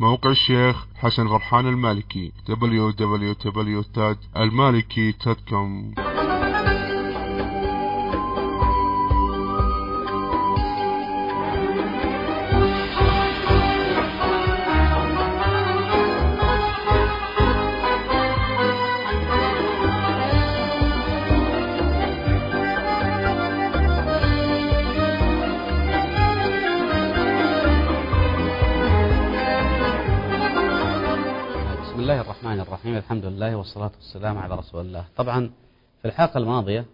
موقع الشيخ حسن فرحان المالكي www.المالكي.com الرحيم الحمد لله والصلاة والسلام على رسول الله. طبعا في الحلقة الماضية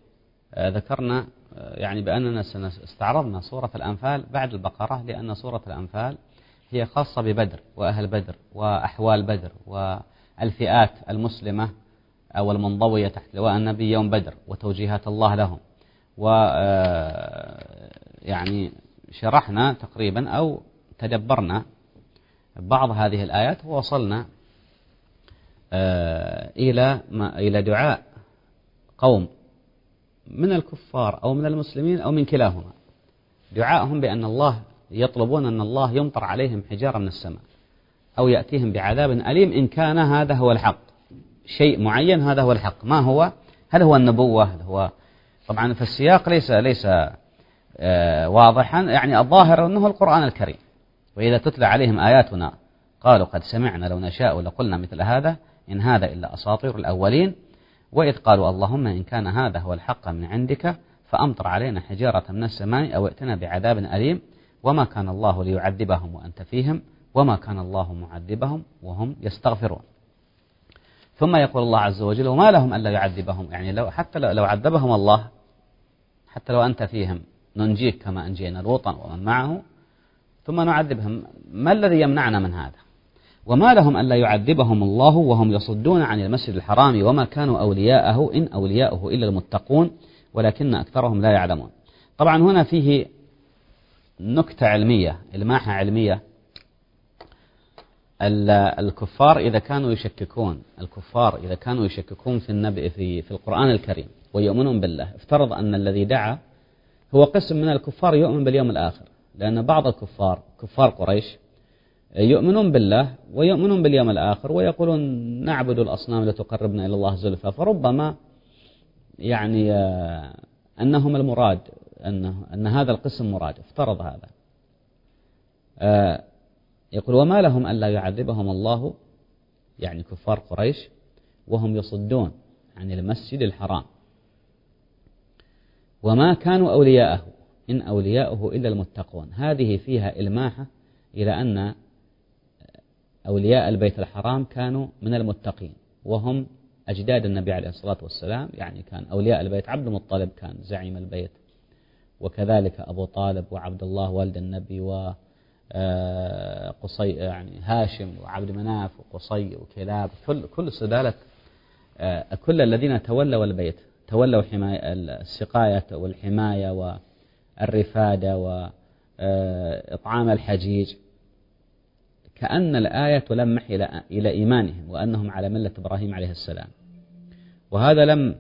آه، ذكرنا آه، يعني بأننا استعرضنا سورة الأنفال بعد البقرة لأن سورة الأنفال هي خاصة ببدر وأهل بدر وأحوال بدر والفئات المسلمة أو المنضوية تحت لواء النبي يوم بدر وتوجيهات الله لهم. و آه، يعني شرحنا تقريبا أو تدبرنا بعض هذه الآيات ووصلنا إلى ما إلى دعاء قوم من الكفار أو من المسلمين أو من كلاهما. دعائهم بأن الله يطلبون أن الله يمطر عليهم حجارة من السماء أو يأتيهم بعذاب أليم إن كان هذا هو الحق. شيء معين هذا هو الحق. ما هو؟ هل هو النبوة؟ هل هو؟ طبعا في السياق ليس ليس آه، واضحا. يعني الظاهر أنه القرآن الكريم. وإذا تتلى عليهم آياتنا قالوا قد سمعنا لو نشاء لقلنا مثل هذا. إن هذا إلا أساطير الأولين وإذ قالوا اللهم إن كان هذا هو الحق من عندك فأمطر علينا حجارة من السماء أو ائتنا بعذاب أليم وما كان الله ليعذبهم وأنت فيهم وما كان الله معذبهم وهم يستغفرون. ثم يقول الله عز وجل وما لهم ألا يعذبهم يعني لو حتى لو عذبهم الله حتى لو أنت فيهم ننجيك كما أنجينا لوطا ومن معه ثم نعذبهم. ما الذي يمنعنا من هذا؟ وما لهم ألا يعذبهم الله وهم يصدون عن المسجد الحرام وما كانوا أولياءه إن أولياءه إلا المتقون ولكن أكثرهم لا يعلمون. طبعا هنا فيه نكتة علمية إلماحة علمية. الكفار إذا كانوا يشككون الكفار إذا كانوا يشككون في النبي في, في القرآن الكريم ويؤمنون بالله. افترض أن الذي دعا هو قسم من الكفار يؤمن باليوم الآخر لأن بعض الكفار كفار قريش يؤمنون بالله ويؤمنون باليوم الآخر ويقولون نعبد الأصنام لتقربنا إلى الله زلفى فربما يعني آه، أنهم المراد أنه أن هذا القسم مراد افترض هذا. آه، يقول وما لهم ألا يعذبهم الله يعني كفار قريش وهم يصدون عن المسجد الحرام. وما كانوا أولياءه إن أولياؤه إلا المتقون. هذه فيها إلماحة إلى أن أولياء البيت الحرام كانوا من المتقين وهم أجداد النبي عليه الصلاة والسلام يعني كان أولياء البيت عبد المطلب كان زعيم البيت وكذلك أبو طالب وعبد الله والد النبي و آه، قصي يعني هاشم وعبد مناف وقصي وكلاب كل كل سلالة آه، كل الذين تولوا البيت تولوا حماية السقاية والحماية والرفادة وإطعام آه، الحجيج. كأن الآية تلمح إلى إلى إيمانهم وأنهم على ملة إبراهيم عليه السلام. وهذا لم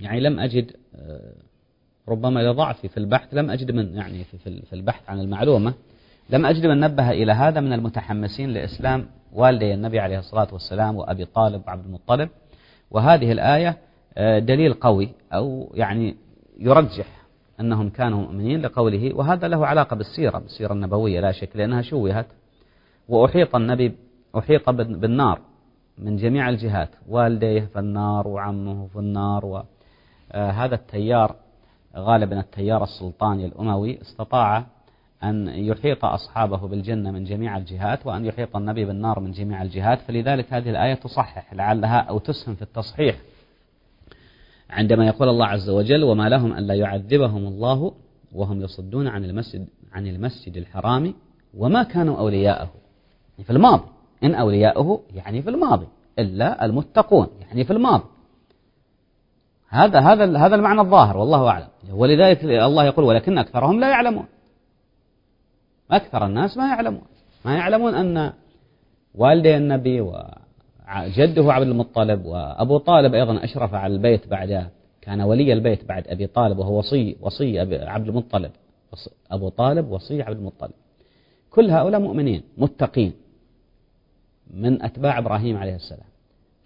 يعني لم أجد آه، ربما لضعفي في البحث لم أجد من يعني في البحث عن المعلومة. لم أجد من نبه إلى هذا من المتحمسين لإسلام والدي النبي عليه الصلاة والسلام وأبي طالب وعبد المطلب. وهذه الآية آه، دليل قوي أو يعني يرجح أنهم كانوا مؤمنين لقوله وهذا له علاقة بالسيرة بالسيرة النبوية لا شك لأنها شوهت. وأحيط النبي أحيط بالنار من جميع الجهات والديه في النار وعمه في النار وهذا التيار غالبا التيار السلطاني الأموي استطاع أن يحيط أصحابه بالجنة من جميع الجهات وأن يحيط النبي بالنار من جميع الجهات فلذلك هذه الآية تصحح لعلها أو تسهم في التصحيح. عندما يقول الله عز وجل وما لهم ألا يعذبهم الله وهم يصدون عن المسجد عن المسجد الحرام وما كانوا أولياءه. في الماضي. إن أولياؤه يعني في الماضي إلا المتقون يعني في الماضي. هذا هذا هذا المعنى الظاهر والله أعلم. ولذلك الله يقول ولكن أكثرهم لا يعلمون. أكثر الناس ما يعلمون. ما يعلمون أن والدي النبي وجده عبد المطلب وأبو طالب أيضا أشرف على البيت بعد كان ولي البيت بعد أبي طالب وهو وصي وصي عبد المطلب. أبو طالب وصي عبد المطلب. كل هؤلاء مؤمنين متقين. من أتباع إبراهيم عليه السلام.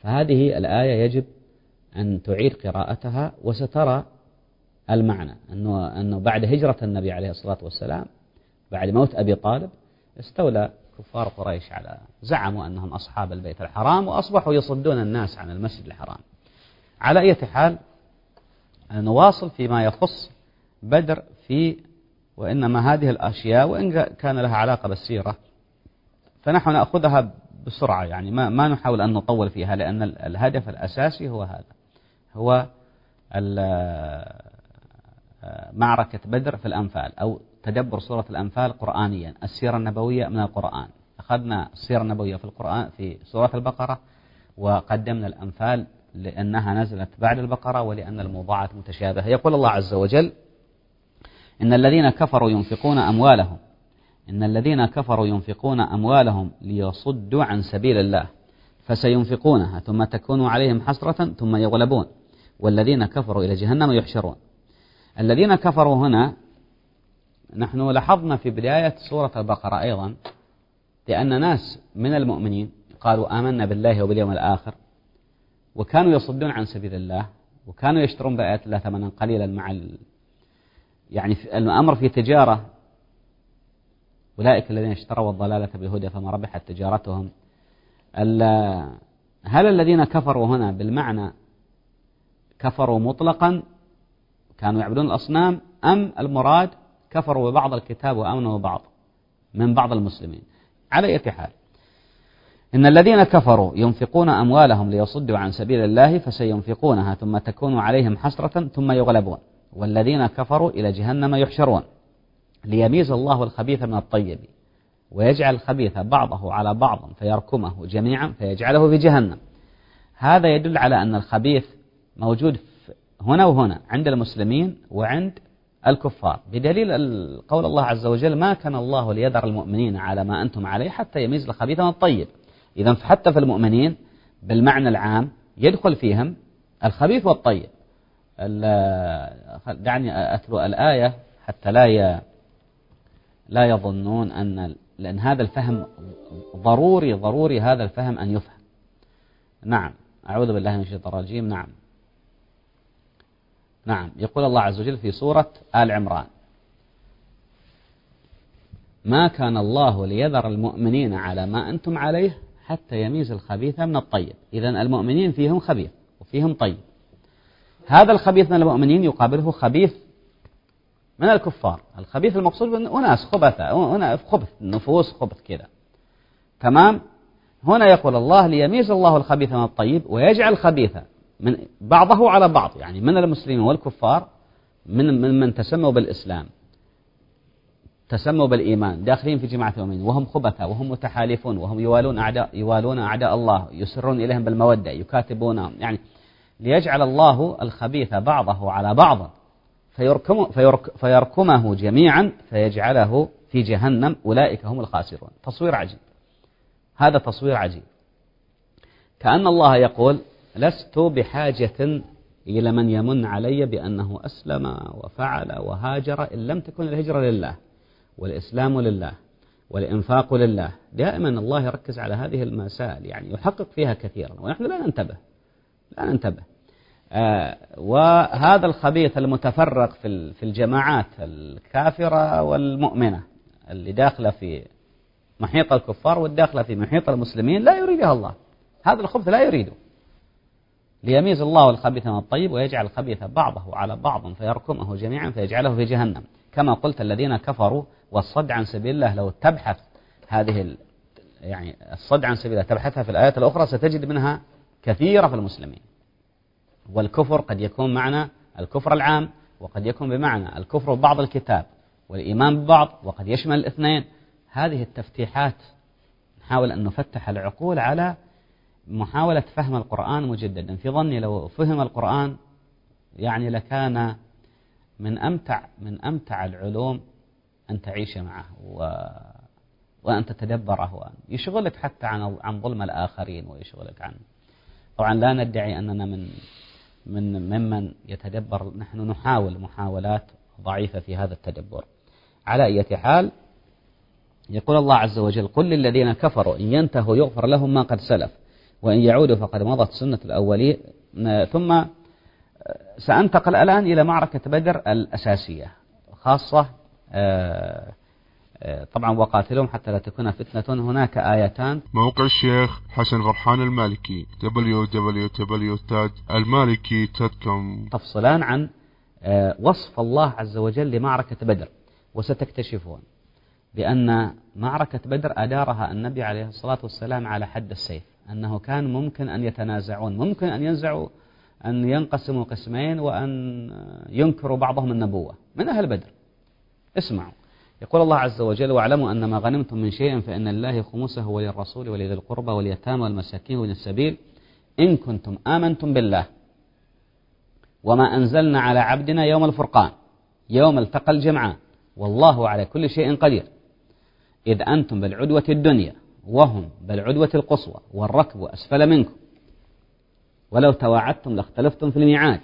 فهذه الآية يجب أن تعيد قراءتها وسترى المعنى أنه, أنه بعد هجرة النبي عليه الصلاة والسلام بعد موت أبي طالب استولى كفار قريش على زعموا أنهم أصحاب البيت الحرام وأصبحوا يصدون الناس عن المسجد الحرام. على أي حال نواصل فيما يخص بدر في وإنما هذه الأشياء وإن كان لها علاقة بالسيرة فنحن نأخذها بسرعة يعني ما, ما نحاول أن نطول فيها لأن الهدف الأساسي هو هذا. هو معركة بدر في الأنفال أو تدبر سورة الأنفال قرآنيا السيرة النبوية من القرآن. أخذنا السيرة النبوية في القرآن في سورة البقرة وقدمنا الأنفال لأنها نزلت بعد البقرة ولأن الموضوعات متشابهة. يقول الله عز وجل إن الذين كفروا ينفقون أموالهم إن الذين كفروا ينفقون أموالهم ليصدوا عن سبيل الله فسينفقونها ثم تكون عليهم حسرة ثم يغلبون. والذين كفروا إلى جهنم يحشرون. الذين كفروا هنا نحن لاحظنا في بداية سورة البقرة أيضا لأن ناس من المؤمنين قالوا آمنا بالله وباليوم الآخر وكانوا يصدون عن سبيل الله وكانوا يشترون بآيات الله ثمنا قليلا مع ال... يعني الأمر في تجارة أولئك الذين اشتروا الضلالة بالهدى فما ربحت تجارتهم. هل الذين كفروا هنا بالمعنى كفروا مطلقا؟ كانوا يعبدون الأصنام؟ أم المراد كفروا ببعض الكتاب وآمنوا ببعض من بعض المسلمين؟ على أي حال إن الذين كفروا ينفقون أموالهم ليصدوا عن سبيل الله فسينفقونها ثم تكون عليهم حسرة ثم يغلبون والذين كفروا إلى جهنم يحشرون. ليميز الله الخبيث من الطيب ويجعل الخبيث بعضه على بعض فيركمه جميعا فيجعله في جهنم. هذا يدل على أن الخبيث موجود هنا وهنا عند المسلمين وعند الكفار. بدليل قول الله عز وجل ما كان الله ليذر المؤمنين على ما أنتم عليه حتى يميز الخبيث من الطيب. إذا حتى في المؤمنين بالمعنى العام يدخل فيهم الخبيث والطيب. دعني أتلو الآية حتى لا لا يظنون أن لأن هذا الفهم ضروري ضروري هذا الفهم أن يفهم. نعم. أعوذ بالله من الشيطان الرجيم. نعم. نعم. يقول الله عز وجل في سورة آل عمران. ما كان الله ليذر المؤمنين على ما أنتم عليه حتى يميز الخبيث من الطيب. إذا المؤمنين فيهم خبيث وفيهم طيب. هذا الخبيث من المؤمنين يقابله خبيث من الكفار. الخبيث المقصود أناس خبثة أناس خبث نفوس خبث كذا. تمام؟ هنا يقول الله ليميز الله الخبيث من الطيب ويجعل الخبيث من بعضه على بعض يعني من المسلمين والكفار من من, من تسموا بالإسلام تسموا بالإيمان داخلين في جماعة المؤمنين وهم خبثاء وهم متحالفون وهم يوالون أعداء يوالون أعداء الله يسرون إليهم بالمودة يكاتبونهم يعني ليجعل الله الخبيث بعضه على بعض. فيركم فيرك فيركمه جميعا فيجعله في جهنم. أولئك هم الخاسرون. تصوير عجيب. هذا تصوير عجيب. كأن الله يقول لست بحاجة إلى من يمن علي بأنه أسلم وفعل وهاجر إن لم تكن الهجرة لله والإسلام لله والإنفاق لله. دائما الله يركز على هذه المسائل يعني يحقق فيها كثيرا ونحن لا ننتبه. لا ننتبه. وهذا الخبيث المتفرق في في الجماعات الكافرة والمؤمنة اللي داخلة في محيط الكفار والداخلة في محيط المسلمين لا يريدها الله. هذا الخبث لا يريده. ليميز الله الخبيث من الطيب ويجعل الخبيث بعضه على بعض فيركمه جميعا فيجعله في جهنم. كما قلت الذين كفروا والصد عن سبيل الله لو تبحث هذه يعني الصد عن سبيل الله تبحثها في الآيات الأخرى ستجد منها كثيرة في المسلمين. والكفر قد يكون معنى الكفر العام وقد يكون بمعنى الكفر ببعض الكتاب والإيمان ببعض وقد يشمل الاثنين. هذه التفتيحات نحاول أن نفتح العقول على محاولة فهم القرآن مجددا. في ظني لو فهم القرآن يعني لكان من أمتع من أمتع العلوم أن تعيش معه و وأن تتدبره وأن يشغلك حتى عن عن ظلم الآخرين ويشغلك عن طبعا لا ندعي أننا من من ممن يتدبر نحن نحاول محاولات ضعيفة في هذا التدبر. على أي حال يقول الله عز وجل قل للذين كفروا إن ينتهوا يغفر لهم ما قد سلف وإن يعودوا فقد مضت سنة الأولين. ثم سأنتقل الآن إلى معركة بدر الأساسية خاصة آه، طبعا وقاتلهم حتى لا تكون فتنة. هناك آيتان. موقع الشيخ حسن فرحان المالكي www.almaliki.com تفصلان عن آه، وصف الله عز وجل لمعركة بدر وستكتشفون بأن معركة بدر أدارها النبي عليه الصلاة والسلام على حد السيف أنه كان ممكن أن يتنازعون ممكن أن ينزعوا أن ينقسموا قسمين وأن ينكروا بعضهم النبوة من أهل بدر. اسمعوا. يقول الله عز وجل واعلموا أن ما غنمتم من شيء فإن الله خمسه وللرسول ولذي القربى واليتامى والمساكين ومن السبيل إن كنتم آمنتم بالله. وما أنزلنا على عبدنا يوم الفرقان يوم التقى الجمعان والله على كل شيء قدير. إذ أنتم بالعدوة الدنيا وهم بالعدوة القصوى والركب أسفل منكم. ولو تواعدتم لاختلفتم في الميعاد.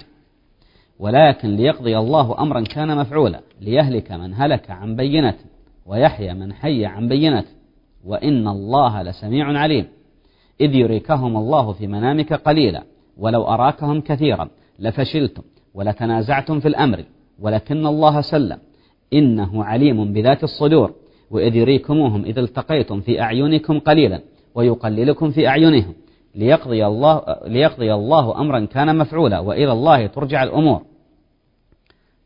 ولكن ليقضي الله أمرا كان مفعولا ليهلك من هلك عن بينة ويحيى من حي عن بينة وإن الله لسميع عليم. إذ يريكهم الله في منامك قليلا ولو أراكهم كثيرا لفشلتم ولتنازعتم في الأمر ولكن الله سلم. إنه عليم بذات الصدور. وإذ يريكموهم إذ التقيتم في أعينكم قليلا ويقللكم في أعينهم. ليقضي الله, ليقضي الله أمرا كان مفعولا وإلى الله ترجع الأمور.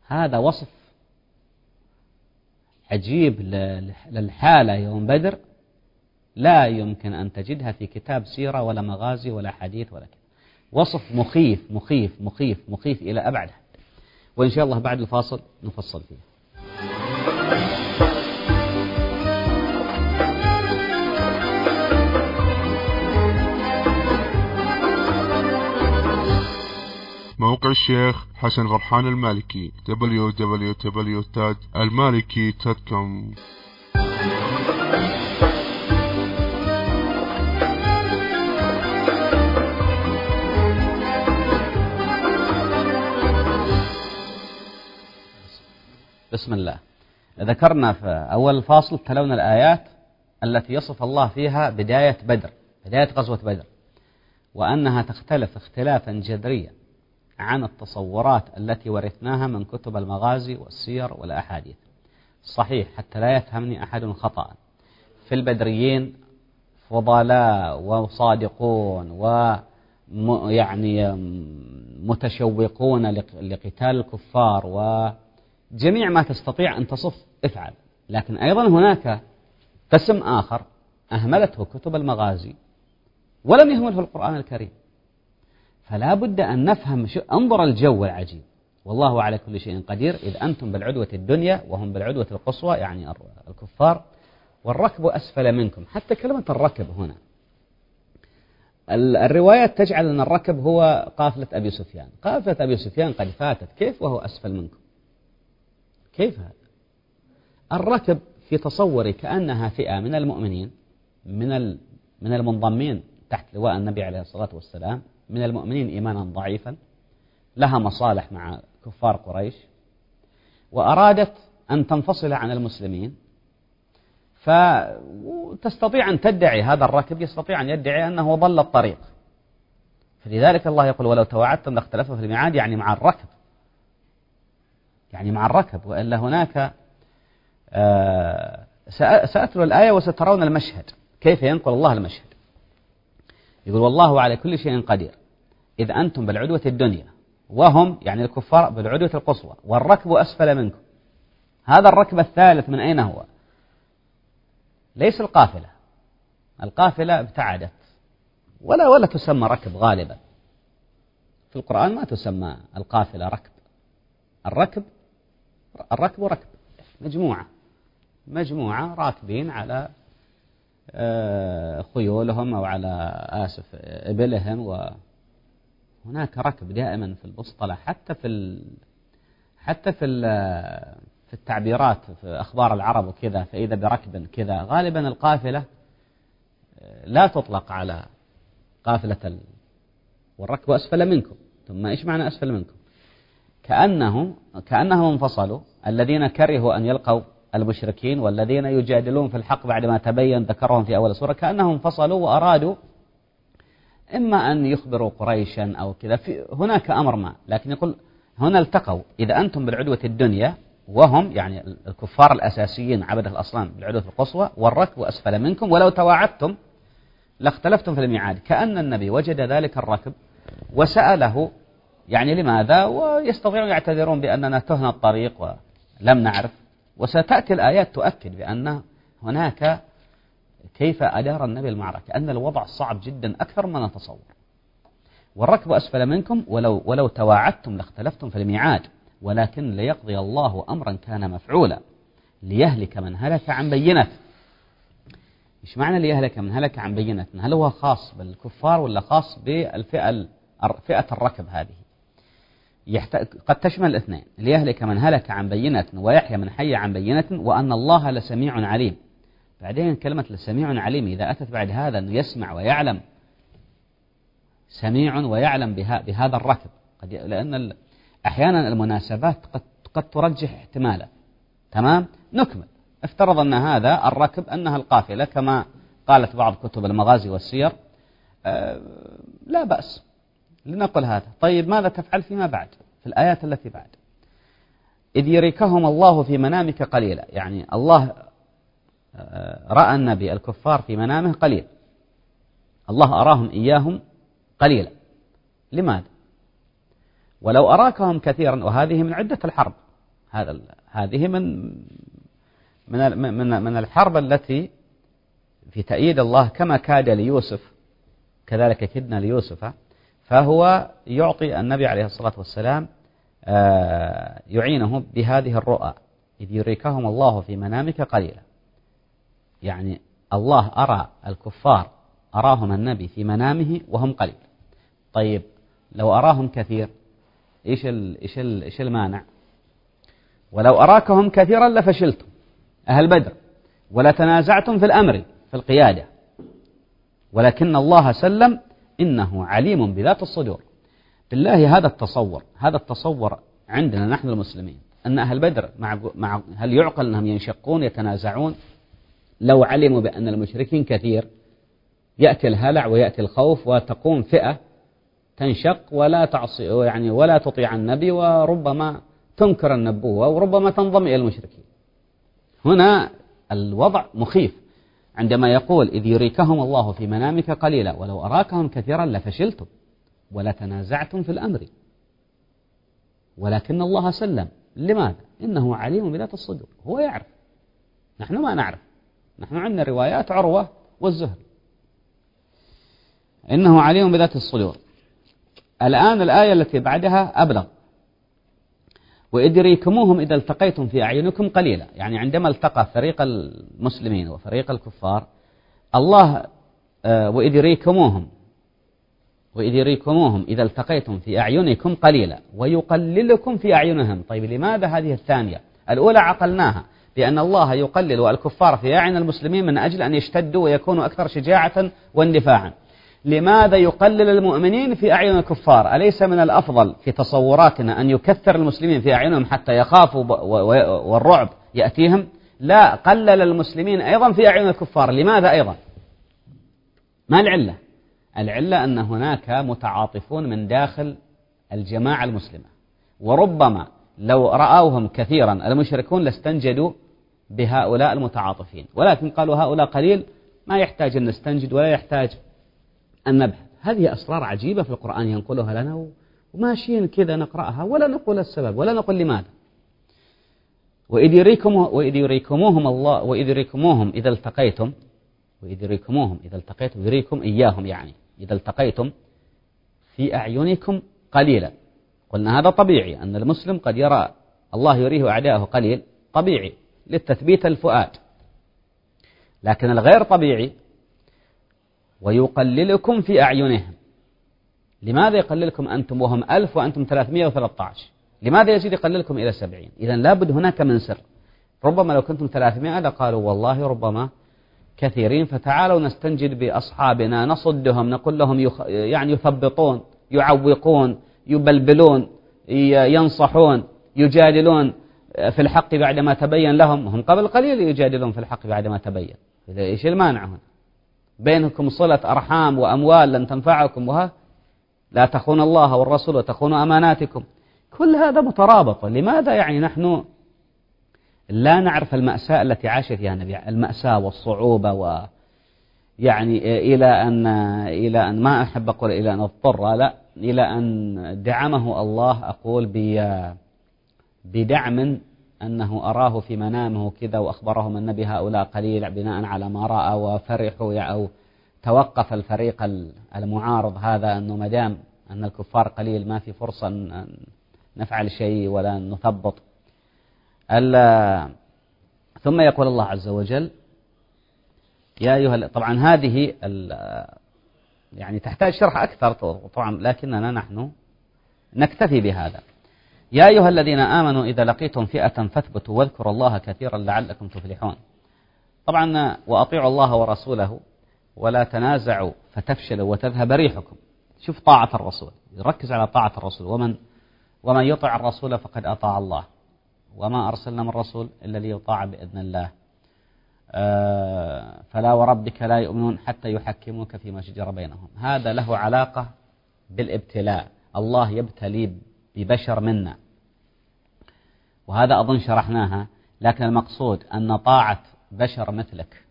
هذا وصف عجيب للحالة يوم بدر. لا يمكن أن تجدها في كتاب سيرة ولا مغازي ولا حديث ولا كذا. وصف مخيف مخيف مخيف مخيف إلى أبعد حد. وإن شاء الله بعد الفاصل نفصل فيه. موقع الشيخ حسن فرحان المالكي www.almaliki.com بسم الله. ذكرنا في أول فاصل تلونا الآيات التي يصف الله فيها بداية بدر بداية غزوة بدر وأنها تختلف اختلافا جذريا. عن التصورات التي ورثناها من كتب المغازي والسير والأحاديث. صحيح حتى لا يفهمني أحد خطأ. في البدريين فضلاء وصادقون و يعني متشوقون لقتال الكفار وجميع ما تستطيع أن تصف افعل. لكن أيضا هناك قسم آخر أهملته كتب المغازي ولم يهمله القرآن الكريم. فلا بد أن نفهم شو انظر الجو العجيب. والله على كل شيء قدير. إذ أنتم بالعدوة الدنيا وهم بالعدوة القصوى يعني الكفار. والركب أسفل منكم. حتى كلمة الركب هنا. الروايات تجعل أن الركب هو قافلة أبي سفيان. قافلة أبي سفيان قد فاتت. كيف وهو أسفل منكم؟ كيف هذا؟ الركب في تصوري كأنها فئة من المؤمنين من من المنضمين تحت لواء النبي عليه الصلاة والسلام. من المؤمنين إيمانا ضعيفا لها مصالح مع كفار قريش وأرادت أن تنفصل عن المسلمين فتستطيع أن تدعي هذا الركب يستطيع أن يدعي أنه ضل الطريق. فلذلك الله يقول ولو توعدتم لاختلفتم في الميعاد. يعني مع الركب. يعني مع الركب وإلا هناك آه، سأتلو الآية وسترون المشهد. كيف ينقل الله المشهد؟ يقول والله على كل شيء قدير. إذ أنتم بالعدوة الدنيا وهم يعني الكفار بالعدوة القصوى والركب أسفل منكم. هذا الركب الثالث من أين هو؟ ليس القافلة. القافلة ابتعدت. ولا ولا تسمى ركب غالبا. في القرآن ما تسمى القافلة ركب. الركب الركب ركب. مجموعة. مجموعة راكبين على خيولهم أو على آسف إبلهم وهناك ركب دائما في البسطلة حتى في ال... حتى في ال... في التعبيرات في أخبار العرب وكذا فإذا بركب كذا غالبا القافلة آه، لا تطلق على قافلة ال... والركب أسفل منكم. ثم إيش معنى أسفل منكم؟ كأنه كأنهم انفصلوا الذين كرهوا أن يلقوا المشركين والذين يجادلون في الحق بعدما تبين ذكرهم في أول سورة كأنهم انفصلوا وأرادوا إما أن يخبروا قريشا أو كذا. هناك أمر ما لكن يقول هنا التقوا. إذا أنتم بالعدوة الدنيا وهم يعني الكفار الأساسيين عبدة الأصنام بالعدوة القصوى والركب أسفل منكم ولو تواعدتم لاختلفتم في الميعاد. كأن النبي وجد ذلك الركب وسأله يعني لماذا ويستطيعون يعتذرون بأننا تهنا الطريق ولم نعرف. وستأتي الآيات تؤكد بأن هناك كيف أدار النبي المعركة أن الوضع صعب جدا أكثر مما نتصور. والركب أسفل منكم ولو, ولو تواعدتم لاختلفتم في الميعاد ولكن ليقضي الله أمرا كان مفعولا. ليهلك من هلك عن بينة. إيش معنى ليهلك من هلك عن بينة؟ هل هو خاص بالكفار ولا خاص بالفئة فئة الركب هذه؟ قد تشمل الاثنين. ليهلك من هلك عن بينة ويحيى من حي عن بينة وأن الله لسميع عليم. بعدين كلمة لسميع عليم إذا أتت بعد هذا أنه يسمع ويعلم سميع ويعلم بها بهذا الركب. قد لأن أحيانا المناسبات قد قد ترجح احتمالا. تمام؟ نكمل. افترض أن هذا الركب أنها القافلة كما قالت بعض كتب المغازي والسير أه لا بأس. لنقل هذا. طيب ماذا تفعل فيما بعد؟ في الآيات التي بعد. إذ يريكهم الله في منامك قليلا. يعني الله آه، رأى النبي الكفار في منامه قليل. الله أراهم إياهم قليلا. لماذا؟ ولو أراكهم كثيرا وهذه من عدة الحرب. هذا هذه من من من من الحرب التي في تأييد الله كما كاد ليوسف كذلك كدنا ليوسف فهو يعطي النبي عليه الصلاة والسلام آه، يعينه بهذه الرؤى إذ يريكهم الله في منامك قليلا. يعني الله أرى الكفار أراهم النبي في منامه وهم قليل. طيب لو أراهم كثير إيش إيش إيش المانع؟ ولو أراكهم كثيرا لفشلتم أهل بدر ولتنازعتم في الأمر في القيادة. ولكن الله سلم إنه عليم بذات الصدور. بالله هذا التصور هذا التصور عندنا نحن المسلمين أن أهل بدر مع, مع هل يعقل أنهم ينشقون يتنازعون؟ لو علموا بأن المشركين كثير يأتي الهلع ويأتي الخوف وتقوم فئة تنشق ولا تعصي يعني ولا تطيع النبي وربما تنكر النبوة وربما تنضم إلى المشركين. هنا الوضع مخيف. عندما يقول إذ يريكهم الله في منامك قليلا ولو أراكهم كثيرا لفشلتم ولتنازعتم في الأمر. ولكن الله سلم. لماذا؟ إنه عليم بذات الصدور. هو يعرف. نحن ما نعرف. نحن عندنا روايات عروة والزهر إنه عليم بذات الصدور. الآن الآية التي بعدها أبلغ. وإذ يريكموهم إذا التقيتم في أعينكم قليلا. يعني عندما التقى فريق المسلمين وفريق الكفار الله آه، وإذ يريكموهم إذا التقيتم في أعينكم قليلا ويقللكم في أعينهم. طيب لماذا هذه الثانية؟ الأولى عقلناها بأن الله يقلل الكفار في أعين المسلمين من أجل أن يشتدوا ويكونوا أكثر شجاعة واندفاعا لماذا يقلل المؤمنين في أعين الكفار؟ أليس من الأفضل في تصوراتنا أن يكثر المسلمين في أعينهم حتى يخافوا والرعب يأتيهم؟ لا قلل المسلمين أيضا في أعين الكفار. لماذا أيضا؟ ما العلة؟ العلة أن هناك متعاطفون من داخل الجماعة المسلمة. وربما لو رأوهم كثيرا المشركون لاستنجدوا بهؤلاء المتعاطفين. ولكن قالوا هؤلاء قليل ما يحتاج أن نستنجد ولا يحتاج أن نبحث هذه أسرار عجيبة في القرآن ينقلها لنا وماشيين كذا نقرأها ولا نقول السبب ولا نقول لماذا. وإذ يريكم وإذ يريكموهم الله وإذ يريكموهم إذا التقيتم وإذ يريكموهم إذا التقيتم يريكم إياهم يعني. إذا التقيتم في أعينكم قليلا. قلنا هذا طبيعي أن المسلم قد يرى الله يريه أعداءه قليل. طبيعي للتثبيت الفؤاد. لكن الغير طبيعي ويقللكم في أعينهم. لماذا يقللكم أنتم وهم ألف وأنتم 313 لماذا يزيد يقللكم إلى سبعين؟ إذا لابد هناك من سر. ربما لو كنتم 300 لقالوا والله ربما كثيرين فتعالوا نستنجد بأصحابنا نصدهم نقول لهم يخ... يعني يثبطون يعوقون يبلبلون ينصحون يجادلون في الحق بعدما تبين لهم. هم قبل قليل يجادلون في الحق بعدما تبين. إيش المانع هنا؟ بينكم صلة أرحام وأموال لن تنفعكم وها؟ لا تخون الله والرسول وتخونوا أماناتكم. كل هذا مترابط. لماذا يعني نحن لا نعرف المأساة التي عاش فيها النبي المأساة والصعوبة و يعني إلى أن إلى أن ما أحب أقول إلى أن اضطر لا إلى أن دعمه الله أقول بدعم أنه أراه في منامه كذا وأخبرهم أن بهؤلاء قليل بناء على ما رأى وفرحوا أو توقف الفريق المعارض هذا أنه مدام أن الكفار قليل ما في فرصة أن نفعل شيء ولا نثبط. ثم يقول الله عز وجل يا أيها طبعا هذه يعني تحتاج شرح أكثر طبعا لكننا نحن نكتفي بهذا. يا أيها الذين آمنوا إذا لقيتم فئة فاثبتوا واذكروا الله كثيرا لعلكم تفلحون. طبعا وأطيعوا الله ورسوله ولا تنازعوا فتفشلوا وتذهب ريحكم. شوف طاعة الرسول. يركز على طاعة الرسول. ومن ومن يطع الرسول فقد أطاع الله. وما أرسلنا من رسول إلا ليطاع بإذن الله. آه، فلا وربك لا يؤمنون حتى يحكموك فيما شجر بينهم. هذا له علاقة بالابتلاء. الله يبتلي ببشر منا. وهذا أظن شرحناها لكن المقصود أن طاعة بشر مثلك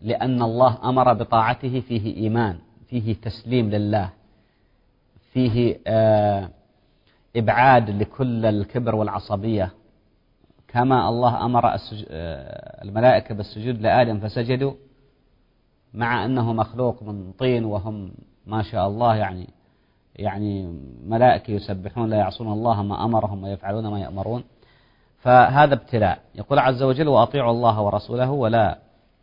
لأن الله أمر بطاعته فيه إيمان فيه تسليم لله فيه آه، إبعاد لكل الكبر والعصبية. كما الله أمر آه، الملائكة بالسجود لآدم فسجدوا مع أنه مخلوق من طين وهم ما شاء الله يعني يعني ملائكة يسبحون لا يعصون الله ما أمرهم ويفعلون ما يأمرون. فهذا ابتلاء. يقول عز وجل وأطيعوا الله ورسوله ولا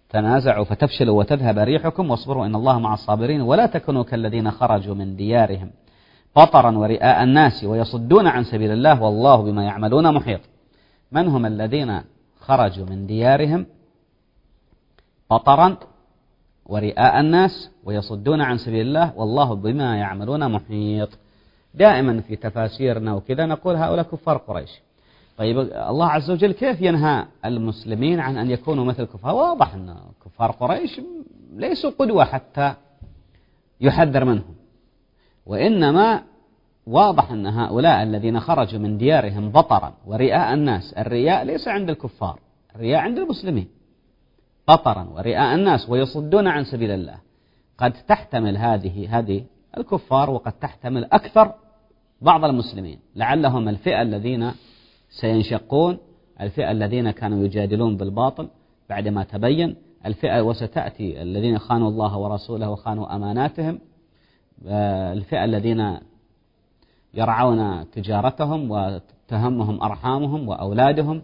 تنازعوا فتفشلوا وتذهب ريحكم واصبروا إن الله مع الصابرين ولا تكونوا كالذين خرجوا من ديارهم بطرا ورئاء الناس ويصدون عن سبيل الله والله بما يعملون محيط. من هم الذين خرجوا من ديارهم بطرا ورئاء الناس ويصدون عن سبيل الله والله بما يعملون محيط. دائما في تفاسيرنا وكذا نقول هؤلاء كفار قريش. طيب الله عز وجل كيف ينهى المسلمين عن أن يكونوا مثل كفار واضح أن كفار قريش ليسوا قدوة حتى يحذر منهم. وإنما واضح أن هؤلاء الذين خرجوا من ديارهم بطرا ورئاء الناس الرياء ليس عند الكفار الرياء عند المسلمين. بطرا ورئاء الناس ويصدون عن سبيل الله. قد تحتمل هذه هذه الكفار وقد تحتمل أكثر بعض المسلمين. لعلهم الفئة الذين سينشقون الفئة الذين كانوا يجادلون بالباطل بعدما تبين الفئة وستأتي الذين خانوا الله ورسوله وخانوا أماناتهم آه، الفئة الذين يرعون تجارتهم وتهمهم أرحامهم وأولادهم.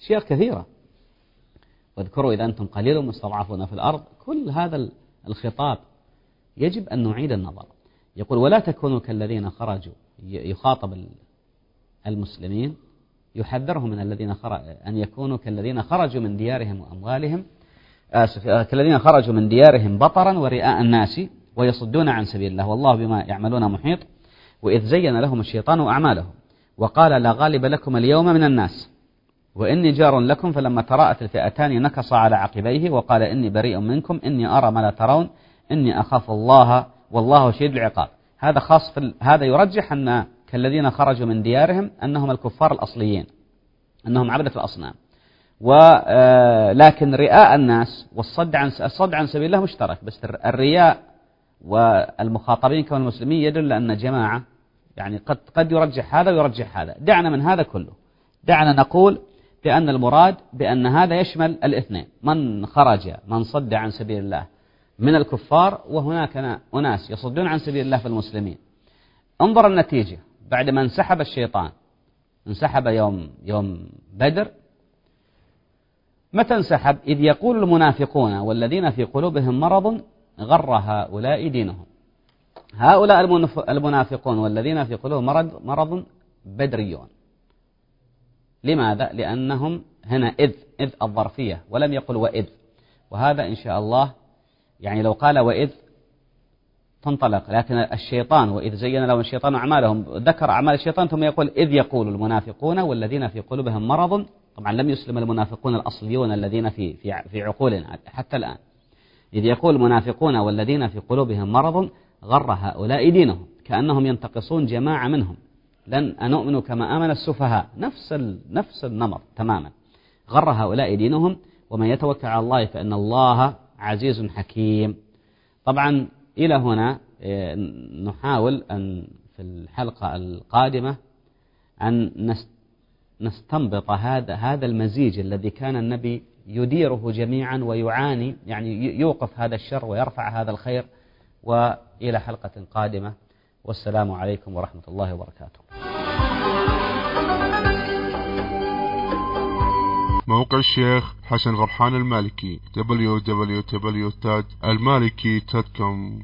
أشياء كثيرة. واذكروا إذا أنتم قليل مستضعفون في الأرض كل هذا الخطاب يجب أن نعيد النظر. يقول ولا تكونوا كالذين خرجوا. يخاطب المسلمين يحذرهم من الذين أن يكونوا كالذين خرجوا من ديارهم وأموالهم آسف آه، كالذين خرجوا من ديارهم بطرا ورئاء الناس ويصدون عن سبيل الله والله بما يعملون محيط. وإذ زين لهم الشيطان أعمالهم وقال لا غالب لكم اليوم من الناس. وإني جار لكم فلما تراءت الفئتان نكص على عقبيه وقال إني بريء منكم إني أرى ما لا ترون إني أخاف الله والله شديد العقاب. هذا خاص في هذا يرجح أن كالذين خرجوا من ديارهم أنهم الكفار الأصليين أنهم عبدة الأصنام. ولكن آه، رئاء الناس والصد عن الصد عن سبيل الله مشترك بس الرياء والمخاطبين كما المسلمين يدل أن جماعة يعني قد قد يرجح هذا ويرجح هذا. دعنا من هذا كله. دعنا نقول بأن المراد بأن هذا يشمل الاثنين. من خرج من صد عن سبيل الله من الكفار وهناك أناس يصدون عن سبيل الله في المسلمين. انظر النتيجة. بعد ما انسحب الشيطان انسحب يوم يوم بدر متى انسحب؟ إذ يقول المنافقون والذين في قلوبهم مرض غر هؤلاء دينهم. هؤلاء المنافقون والذين في قلوبهم مرض مرض بدريون. لماذا؟ لأنهم هنا إذ إذ الظرفية ولم يقل وإذ. وهذا إن شاء الله يعني لو قال وإذ تنطلق لكن الشيطان وإذ زين لهم الشيطان أعمالهم ذكر أعمال الشيطان ثم يقول إذ يقول المنافقون والذين في قلوبهم مرض. طبعا لم يسلم المنافقون الأصليون الذين في في في عقولنا حتى الآن. إذ يقول المنافقون والذين في قلوبهم مرض غر هؤلاء دينهم كأنهم ينتقصون جماعة منهم. لن أنؤمن كما آمن السفهاء. نفس نفس النمط تماما. غر هؤلاء دينهم ومن يتوكل على الله فإن الله عزيز حكيم. طبعا إلى هنا آه، نحاول أن في الحلقة القادمة أن نستنبط هذا هذا المزيج الذي كان النبي يديره جميعا ويعاني يعني يوقف هذا الشر ويرفع هذا الخير. وإلى حلقة قادمة. والسلام عليكم ورحمة الله وبركاته. موقع الشيخ حسن غرحان المالكي www.المالكي.com